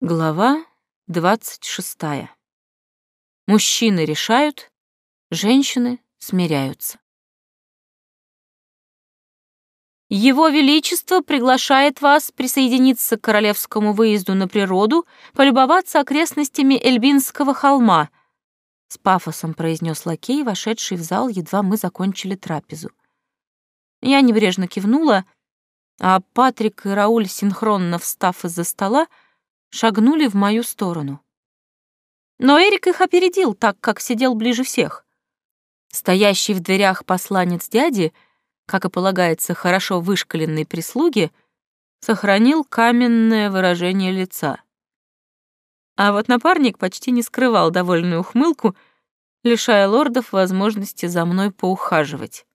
Глава двадцать шестая. Мужчины решают, женщины смиряются. Его Величество приглашает вас присоединиться к королевскому выезду на природу, полюбоваться окрестностями Эльбинского холма, с пафосом произнес лакей, вошедший в зал, едва мы закончили трапезу. Я небрежно кивнула, а Патрик и Рауль, синхронно встав из-за стола, шагнули в мою сторону. Но Эрик их опередил, так как сидел ближе всех. Стоящий в дверях посланец дяди, как и полагается хорошо вышкаленной прислуги, сохранил каменное выражение лица. А вот напарник почти не скрывал довольную ухмылку, лишая лордов возможности за мной поухаживать.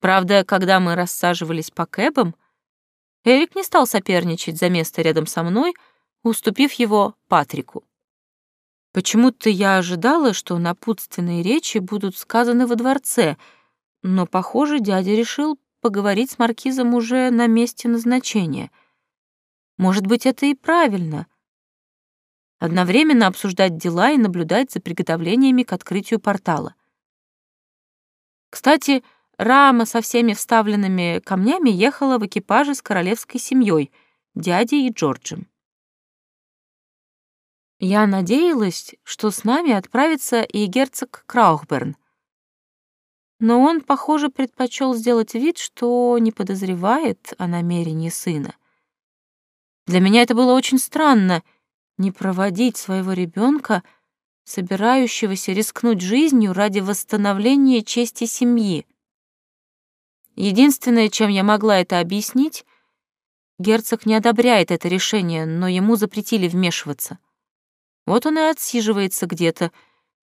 Правда, когда мы рассаживались по кэбам, Эрик не стал соперничать за место рядом со мной — уступив его Патрику. Почему-то я ожидала, что напутственные речи будут сказаны во дворце, но, похоже, дядя решил поговорить с маркизом уже на месте назначения. Может быть, это и правильно. Одновременно обсуждать дела и наблюдать за приготовлениями к открытию портала. Кстати, Рама со всеми вставленными камнями ехала в экипаже с королевской семьей, дядей и Джорджем. Я надеялась, что с нами отправится и герцог Краухберн. Но он, похоже, предпочел сделать вид, что не подозревает о намерении сына. Для меня это было очень странно — не проводить своего ребенка, собирающегося рискнуть жизнью ради восстановления чести семьи. Единственное, чем я могла это объяснить, герцог не одобряет это решение, но ему запретили вмешиваться — вот он и отсиживается где-то,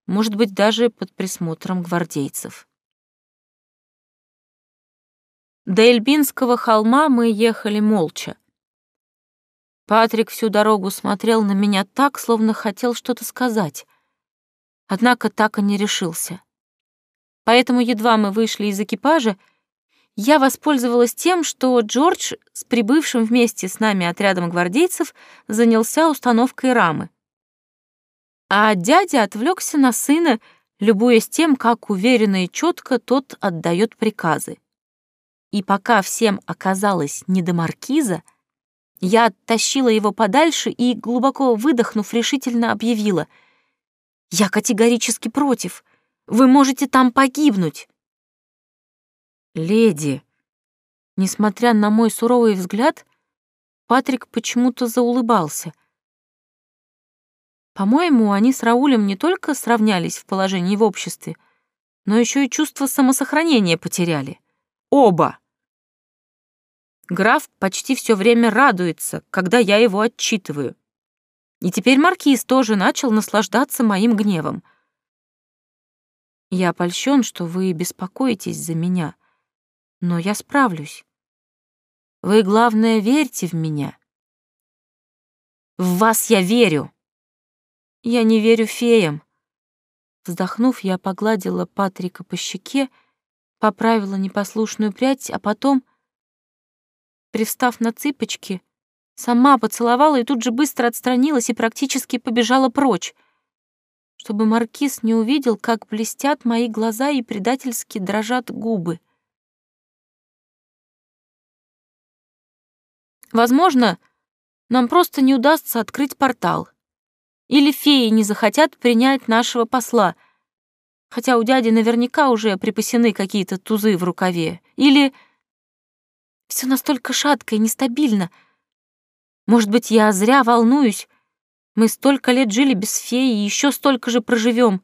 может быть, даже под присмотром гвардейцев. До Эльбинского холма мы ехали молча. Патрик всю дорогу смотрел на меня так, словно хотел что-то сказать. Однако так и не решился. Поэтому едва мы вышли из экипажа, я воспользовалась тем, что Джордж с прибывшим вместе с нами отрядом гвардейцев занялся установкой рамы а дядя отвлекся на сына, любуясь тем, как уверенно и четко тот отдает приказы. И пока всем оказалось не до маркиза, я оттащила его подальше и, глубоко выдохнув, решительно объявила. «Я категорически против. Вы можете там погибнуть». «Леди», несмотря на мой суровый взгляд, Патрик почему-то заулыбался — по-моему, они с Раулем не только сравнялись в положении в обществе, но еще и чувство самосохранения потеряли. Оба. Граф почти все время радуется, когда я его отчитываю. И теперь маркиз тоже начал наслаждаться моим гневом. Я польщен, что вы беспокоитесь за меня, но я справлюсь. Вы, главное, верьте в меня. В вас я верю. Я не верю феям. Вздохнув, я погладила Патрика по щеке, поправила непослушную прядь, а потом, привстав на цыпочки, сама поцеловала и тут же быстро отстранилась и практически побежала прочь, чтобы маркиз не увидел, как блестят мои глаза и предательски дрожат губы. Возможно, нам просто не удастся открыть портал. Или феи не захотят принять нашего посла, хотя у дяди наверняка уже припасены какие-то тузы в рукаве. Или все настолько шатко и нестабильно. Может быть, я зря волнуюсь. Мы столько лет жили без феи и еще столько же проживем.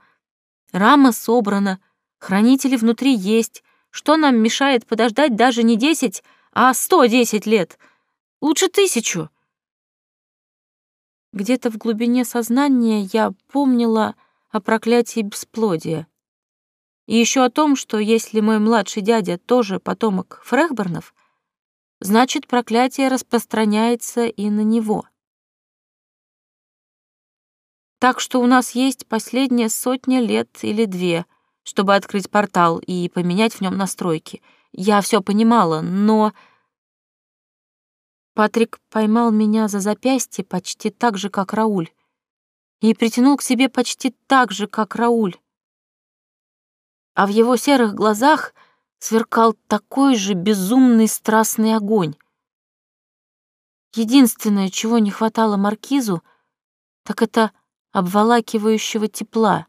Рама собрана, хранители внутри есть. Что нам мешает подождать даже не десять, а сто десять лет? Лучше тысячу. Где-то в глубине сознания я помнила о проклятии бесплодия. И еще о том, что если мой младший дядя тоже потомок Фрехбернов, значит, проклятие распространяется и на него. Так что у нас есть последняя сотня лет или две, чтобы открыть портал и поменять в нем настройки. Я все понимала, но... Патрик поймал меня за запястье почти так же, как Рауль, и притянул к себе почти так же, как Рауль. А в его серых глазах сверкал такой же безумный страстный огонь. Единственное, чего не хватало маркизу, так это обволакивающего тепла.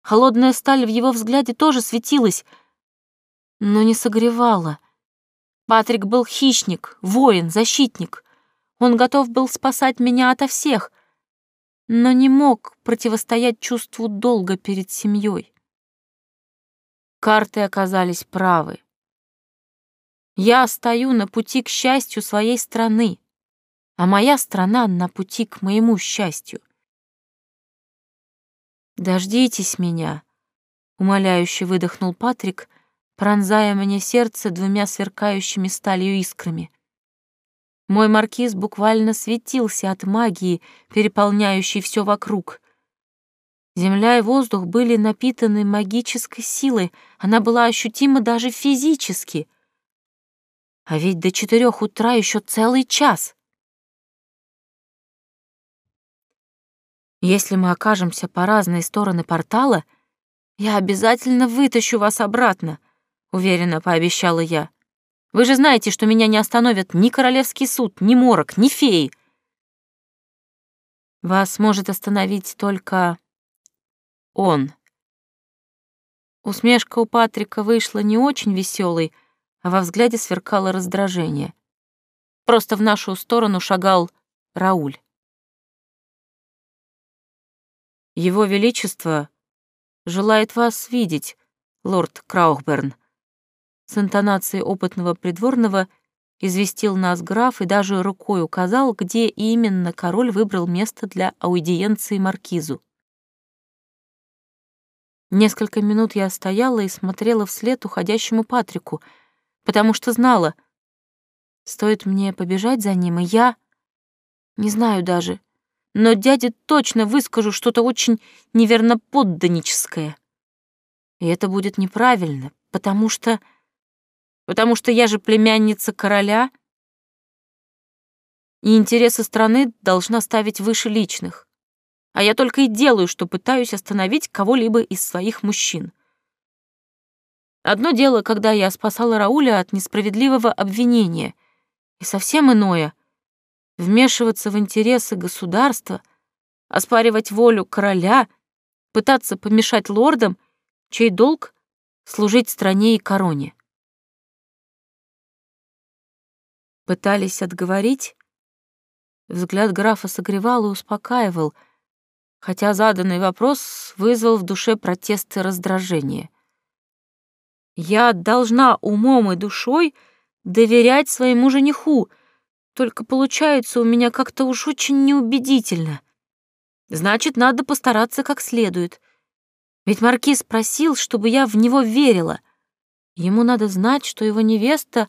Холодная сталь в его взгляде тоже светилась, но не согревала. Патрик был хищник, воин, защитник. Он готов был спасать меня ото всех, но не мог противостоять чувству долга перед семьей. Карты оказались правы. Я стою на пути к счастью своей страны, а моя страна на пути к моему счастью. «Дождитесь меня», — умоляюще выдохнул Патрик, пронзая мне сердце двумя сверкающими сталью искрами. Мой маркиз буквально светился от магии, переполняющей все вокруг. Земля и воздух были напитаны магической силой, она была ощутима даже физически — а ведь до четырех утра еще целый час. Если мы окажемся по разные стороны портала, я обязательно вытащу вас обратно, уверенно пообещала я. Вы же знаете, что меня не остановят ни королевский суд, ни морок, ни феи. Вас может остановить только он. Усмешка у Патрика вышла не очень веселой, а во взгляде сверкало раздражение. Просто в нашу сторону шагал Рауль. «Его Величество желает вас видеть, лорд Краухберн», с интонацией опытного придворного известил нас граф и даже рукой указал, где именно король выбрал место для аудиенции маркизу. Несколько минут я стояла и смотрела вслед уходящему Патрику — потому что знала, стоит мне побежать за ним, и я... Не знаю даже, но дяде точно выскажу что-то очень неверноподданническое. И это будет неправильно, потому что... Потому что я же племянница короля, и интересы страны должна ставить выше личных. А я только и делаю, что пытаюсь остановить кого-либо из своих мужчин. Одно дело, когда я спасала Рауля от несправедливого обвинения, и совсем иное — вмешиваться в интересы государства, оспаривать волю короля, пытаться помешать лордам, чей долг — служить стране и короне. Пытались отговорить? Взгляд графа согревал и успокаивал, хотя заданный вопрос вызвал в душе протест и раздражение. Я должна умом и душой доверять своему жениху, только получается у меня как-то уж очень неубедительно. Значит, надо постараться как следует. Ведь маркиз просил, чтобы я в него верила. Ему надо знать, что его невеста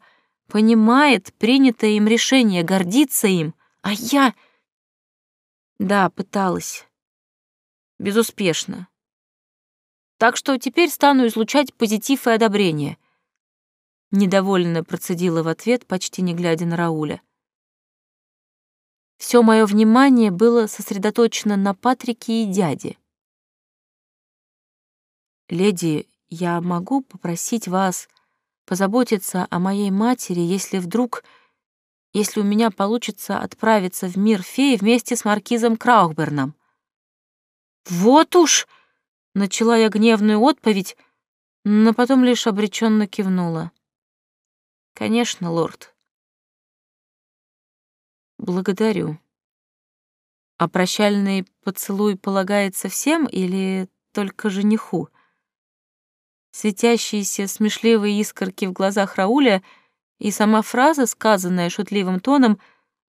понимает принятое им решение, гордится им, а я... Да, пыталась. Безуспешно. Так что теперь стану излучать позитив и одобрение. Недовольно процедила в ответ, почти не глядя на Рауля. Все мое внимание было сосредоточено на Патрике и дяде. «Леди, я могу попросить вас позаботиться о моей матери, если вдруг, если у меня получится отправиться в мир феи вместе с маркизом Краухберном?» «Вот уж!» Начала я гневную отповедь, но потом лишь обреченно кивнула. «Конечно, лорд». «Благодарю. А прощальный поцелуй полагается всем или только жениху?» Светящиеся смешливые искорки в глазах Рауля и сама фраза, сказанная шутливым тоном,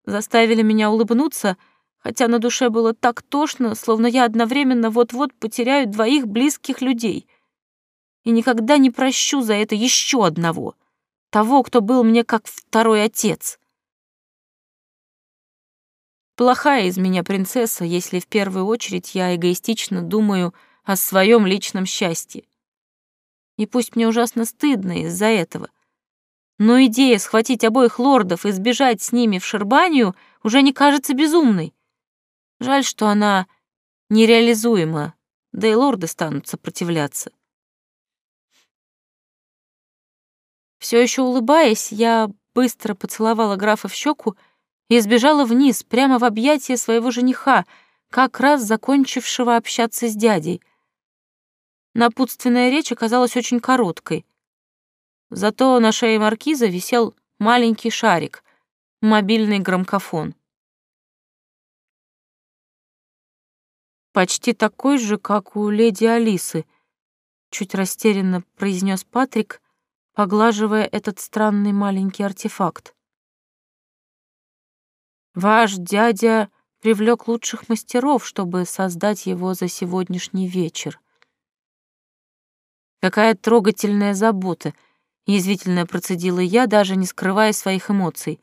заставили меня улыбнуться — хотя на душе было так тошно, словно я одновременно вот-вот потеряю двоих близких людей. И никогда не прощу за это еще одного, того, кто был мне как второй отец. Плохая из меня принцесса, если в первую очередь я эгоистично думаю о своем личном счастье. И пусть мне ужасно стыдно из-за этого, Но идея схватить обоих лордов и сбежать с ними в Шербанию уже не кажется безумной. Жаль, что она нереализуема, да и лорды станут сопротивляться. Все еще улыбаясь, я быстро поцеловала графа в щеку и сбежала вниз, прямо в объятия своего жениха, как раз закончившего общаться с дядей. Напутственная речь оказалась очень короткой. Зато на шее маркиза висел маленький шарик, мобильный громкофон. Почти такой же, как у леди Алисы, чуть растерянно произнес Патрик, поглаживая этот странный маленький артефакт. Ваш дядя привлек лучших мастеров, чтобы создать его за сегодняшний вечер. Какая трогательная забота, язвительно процедила я, даже не скрывая своих эмоций.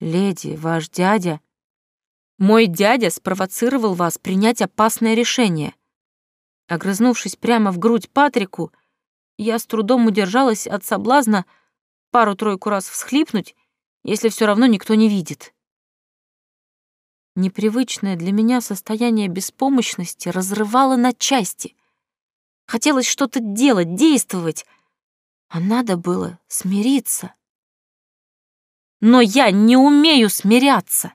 Леди, ваш дядя... Мой дядя спровоцировал вас принять опасное решение. Огрызнувшись прямо в грудь Патрику, я с трудом удержалась от соблазна пару-тройку раз всхлипнуть, если все равно никто не видит. Непривычное для меня состояние беспомощности разрывало на части. Хотелось что-то делать, действовать, а надо было смириться. Но я не умею смиряться.